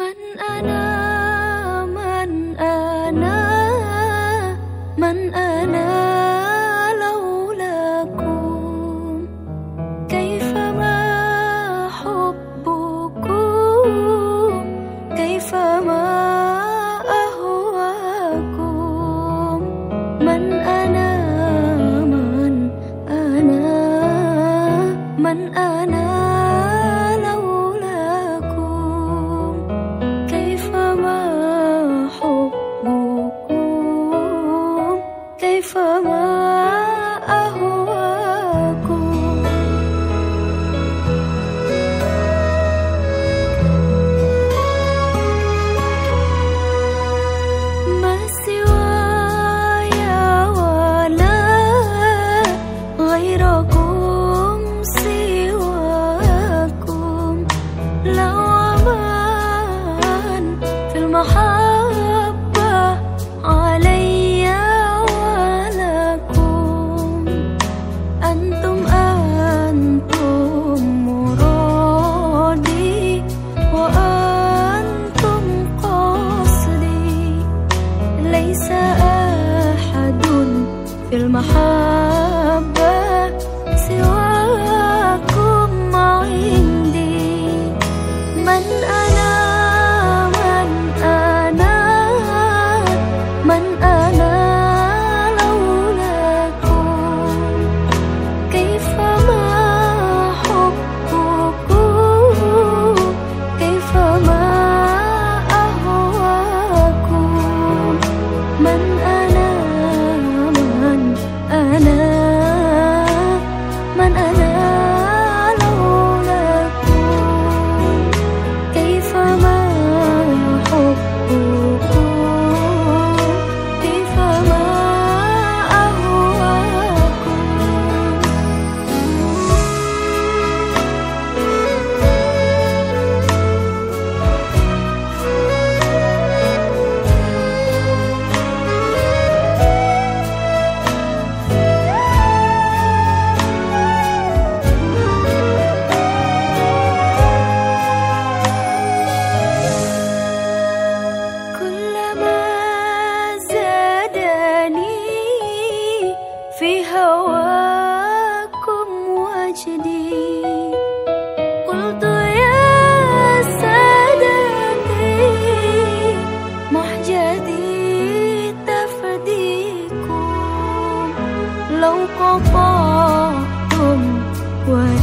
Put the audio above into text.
من أنا من أنا من أنا لولاكم. كيف ما حبكم كيف ما أهواكم. من أنا من أنا من أنا Mahaba, lâu có có không quay